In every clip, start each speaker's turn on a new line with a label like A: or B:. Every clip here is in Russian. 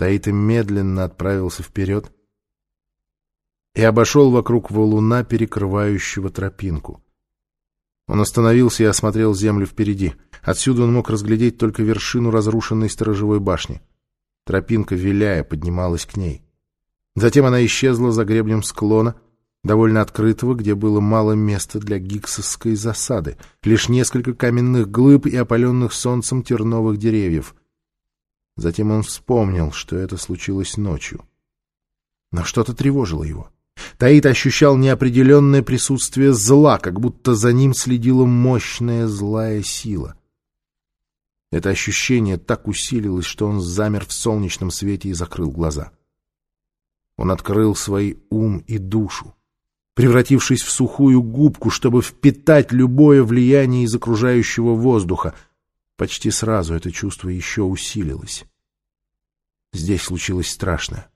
A: Таита медленно отправился вперед и обошел вокруг валуна, перекрывающего тропинку. Он остановился и осмотрел землю впереди. Отсюда он мог разглядеть только вершину разрушенной сторожевой башни. Тропинка, виляя, поднималась к ней. Затем она исчезла за гребнем склона, довольно открытого, где было мало места для гиксовской засады, лишь несколько каменных глыб и опаленных солнцем терновых деревьев. Затем он вспомнил, что это случилось ночью. Но что-то тревожило его. Таит ощущал неопределенное присутствие зла, как будто за ним следила мощная злая сила. Это ощущение так усилилось, что он замер в солнечном свете и закрыл глаза. Он открыл свой ум и душу, превратившись в сухую губку, чтобы впитать любое влияние из окружающего воздуха. Почти сразу это чувство еще усилилось. Здесь случилось страшное.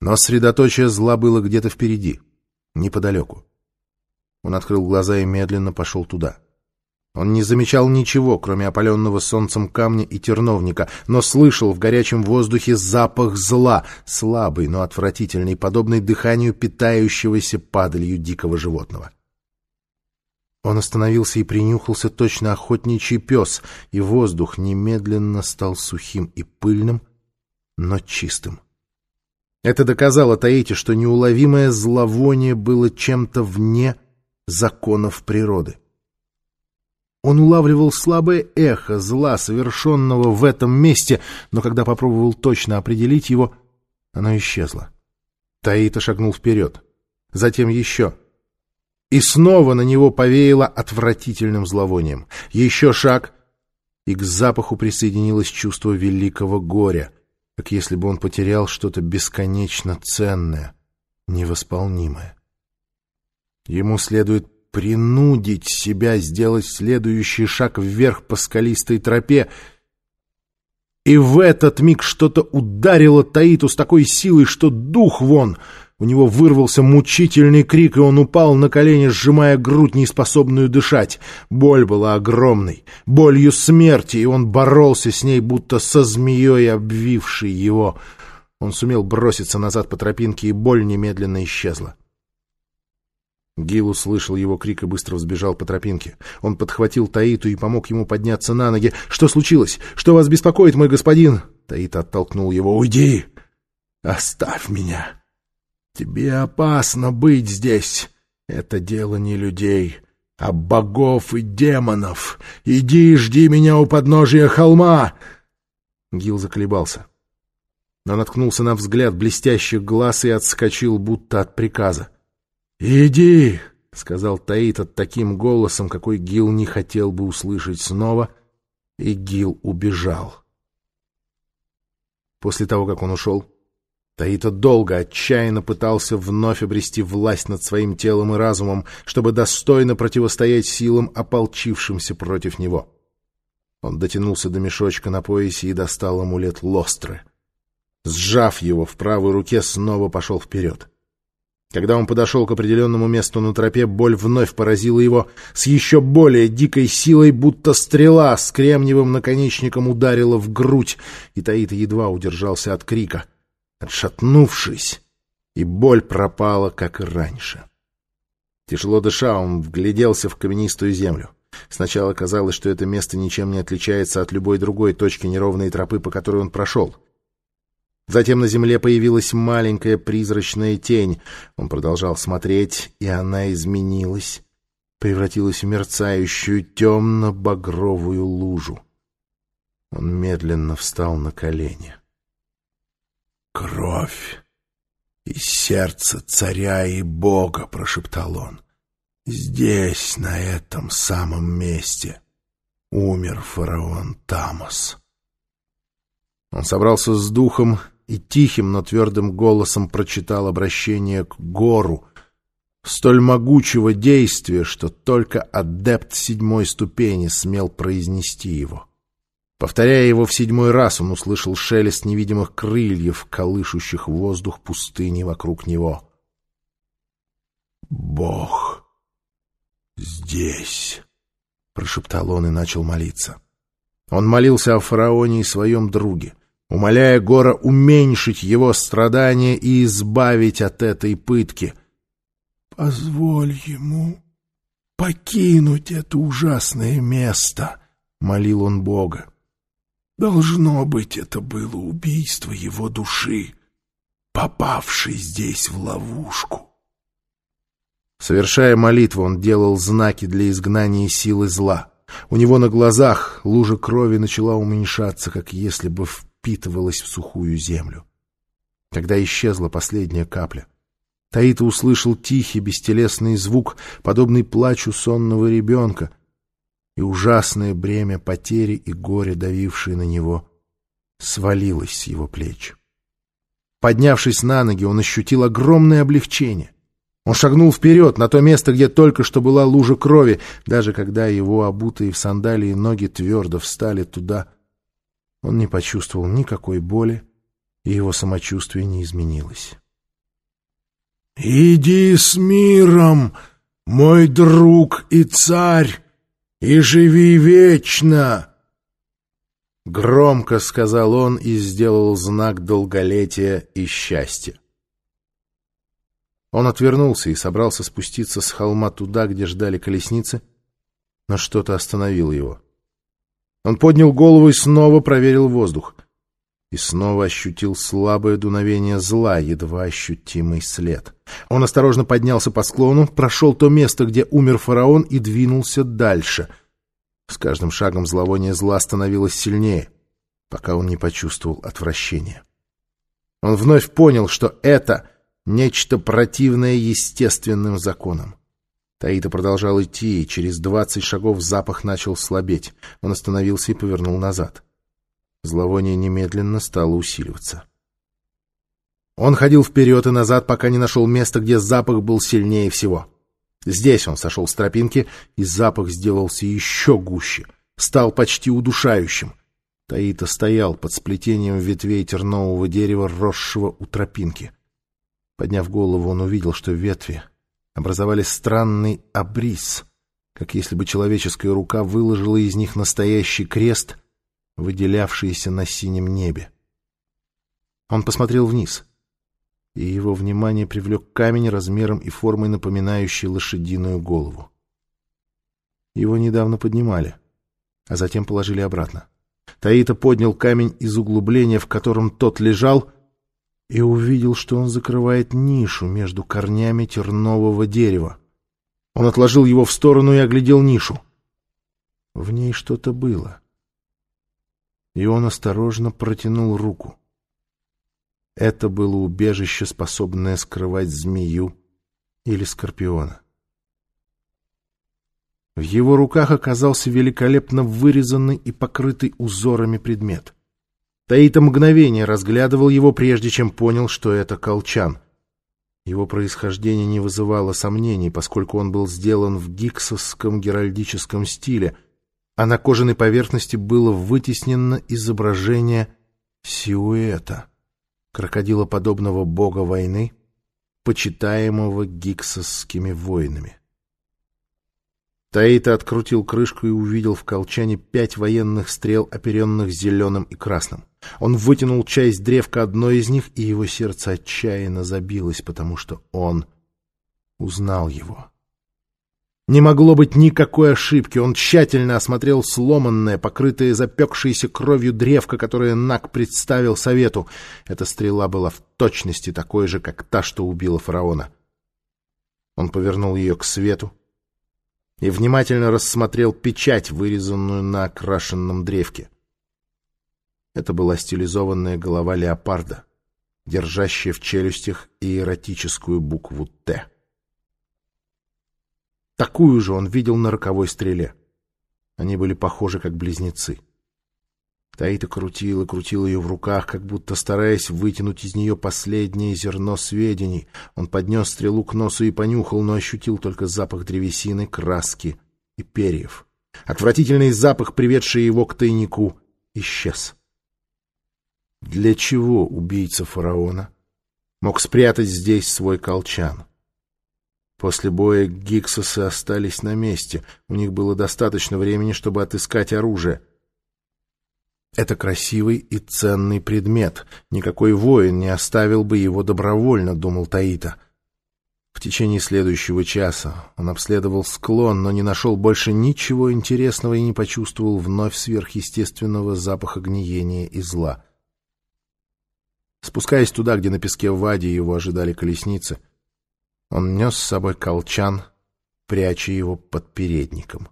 A: Но средоточие зла было где-то впереди, неподалеку. Он открыл глаза и медленно пошел туда. Он не замечал ничего, кроме опаленного солнцем камня и терновника, но слышал в горячем воздухе запах зла, слабый, но отвратительный, подобный дыханию питающегося падалью дикого животного. Он остановился и принюхался точно охотничий пес, и воздух немедленно стал сухим и пыльным, но чистым. Это доказало Таити, что неуловимое зловоние было чем-то вне законов природы. Он улавливал слабое эхо зла, совершенного в этом месте, но когда попробовал точно определить его, оно исчезло. Таита шагнул вперед. Затем еще — и снова на него повеяло отвратительным зловонием. Еще шаг, и к запаху присоединилось чувство великого горя, как если бы он потерял что-то бесконечно ценное, невосполнимое. Ему следует принудить себя сделать следующий шаг вверх по скалистой тропе, и в этот миг что-то ударило Таиту с такой силой, что дух вон — у него вырвался мучительный крик, и он упал на колени, сжимая грудь, неспособную дышать. Боль была огромной, болью смерти, и он боролся с ней, будто со змеей, обвившей его. Он сумел броситься назад по тропинке, и боль немедленно исчезла. Гил услышал его крик и быстро взбежал по тропинке. Он подхватил Таиту и помог ему подняться на ноги. «Что случилось? Что вас беспокоит, мой господин?» Таита оттолкнул его. «Уйди! Оставь меня!» Тебе опасно быть здесь. Это дело не людей, а богов и демонов. Иди и жди меня у подножия холма!» Гил заколебался. Но наткнулся на взгляд блестящих глаз и отскочил, будто от приказа. «Иди!» — сказал Таитот таким голосом, какой Гил не хотел бы услышать снова, и Гил убежал. После того, как он ушел, Таита долго, отчаянно пытался вновь обрести власть над своим телом и разумом, чтобы достойно противостоять силам, ополчившимся против него. Он дотянулся до мешочка на поясе и достал амулет Лостры. Сжав его в правой руке, снова пошел вперед. Когда он подошел к определенному месту на тропе, боль вновь поразила его с еще более дикой силой, будто стрела с кремниевым наконечником ударила в грудь, и Таита едва удержался от крика — отшатнувшись, и боль пропала, как и раньше. Тяжело дыша, он вгляделся в каменистую землю. Сначала казалось, что это место ничем не отличается от любой другой точки неровной тропы, по которой он прошел. Затем на земле появилась маленькая призрачная тень. Он продолжал смотреть, и она изменилась, превратилась в мерцающую темно-багровую лужу. Он медленно встал на колени. «Кровь из сердца царя и бога!» — прошептал он. «Здесь, на этом самом месте, умер фараон Тамос». Он собрался с духом и тихим, но твердым голосом прочитал обращение к гору, столь могучего действия, что только адепт седьмой ступени смел произнести его. Повторяя его в седьмой раз, он услышал шелест невидимых крыльев, колышущих воздух пустыни вокруг него. «Бог здесь!» — прошептал он и начал молиться. Он молился о фараоне и своем друге, умоляя Гора уменьшить его страдания и избавить от этой пытки.
B: «Позволь ему покинуть это ужасное место», — молил он Бога. «Должно быть, это было убийство его души, попавшей здесь в ловушку».
A: Совершая молитву, он делал знаки для изгнания силы зла. У него на глазах лужа крови начала уменьшаться, как если бы впитывалась в сухую землю. Когда исчезла последняя капля, Таита услышал тихий бестелесный звук, подобный плачу сонного ребенка, и ужасное бремя потери и горя, давившее на него, свалилось с его плеч. Поднявшись на ноги, он ощутил огромное облегчение. Он шагнул вперед, на то место, где только что была лужа крови, даже когда его обутые в сандалии ноги твердо встали туда. Он не почувствовал никакой боли, и его самочувствие не изменилось.
B: «Иди с миром, мой друг и царь, и живи вечно!»
A: Громко сказал он и сделал знак долголетия и счастья. Он отвернулся и собрался спуститься с холма туда, где ждали колесницы, но что-то остановило его. Он поднял голову и снова проверил воздух. И снова ощутил слабое дуновение зла, едва ощутимый след. Он осторожно поднялся по склону, прошел то место, где умер фараон, и двинулся дальше. С каждым шагом зловоние зла становилось сильнее, пока он не почувствовал отвращения. Он вновь понял, что это нечто противное естественным законам. Таита продолжал идти, и через двадцать шагов запах начал слабеть. Он остановился и повернул назад. Зловоние немедленно стало усиливаться. Он ходил вперед и назад, пока не нашел место, где запах был сильнее всего. Здесь он сошел с тропинки, и запах сделался еще гуще, стал почти удушающим. Таита стоял под сплетением ветвей тернового дерева, росшего у тропинки — Подняв голову, он увидел, что ветви образовали странный обрис, как если бы человеческая рука выложила из них настоящий крест, выделявшийся на синем небе. Он посмотрел вниз, и его внимание привлек камень размером и формой, напоминающий лошадиную голову. Его недавно поднимали, а затем положили обратно. Таита поднял камень из углубления, в котором тот лежал, и увидел, что он закрывает нишу между корнями тернового дерева. Он отложил его в сторону и оглядел нишу. В ней что-то было. И он осторожно протянул руку. Это было убежище, способное скрывать змею или скорпиона. В его руках оказался великолепно вырезанный и покрытый узорами предмет — Таита мгновение разглядывал его, прежде чем понял, что это колчан. Его происхождение не вызывало сомнений, поскольку он был сделан в гиксовском геральдическом стиле, а на кожаной поверхности было вытеснено изображение сиуэта, крокодилоподобного бога войны, почитаемого гиксовскими воинами. Таита открутил крышку и увидел в колчане пять военных стрел, оперенных зеленым и красным. Он вытянул часть древка одной из них, и его сердце отчаянно забилось, потому что он узнал его. Не могло быть никакой ошибки. Он тщательно осмотрел сломанное, покрытое запекшейся кровью древко, которое Нак представил совету. Эта стрела была в точности такой же, как та, что убила фараона. Он повернул ее к свету, и внимательно рассмотрел печать, вырезанную на окрашенном древке. Это была стилизованная голова леопарда, держащая в челюстях иеротическую букву «Т». Такую же он видел на роковой стреле. Они были похожи, как близнецы. Таита крутил и крутил ее в руках, как будто стараясь вытянуть из нее последнее зерно сведений. Он поднес стрелу к носу и понюхал, но ощутил только запах древесины, краски и перьев. Отвратительный запах, приведший его к тайнику, исчез. Для чего убийца фараона мог спрятать здесь свой колчан? После боя Гиксосы остались на месте. У них было достаточно времени, чтобы отыскать оружие — Это красивый и ценный предмет. Никакой воин не оставил бы его добровольно, думал Таита. В течение следующего часа он обследовал склон, но не нашел больше ничего интересного и не почувствовал вновь сверхъестественного запаха гниения и зла. Спускаясь туда, где на песке Вади его ожидали колесницы, он нес с собой колчан, пряча его под передником.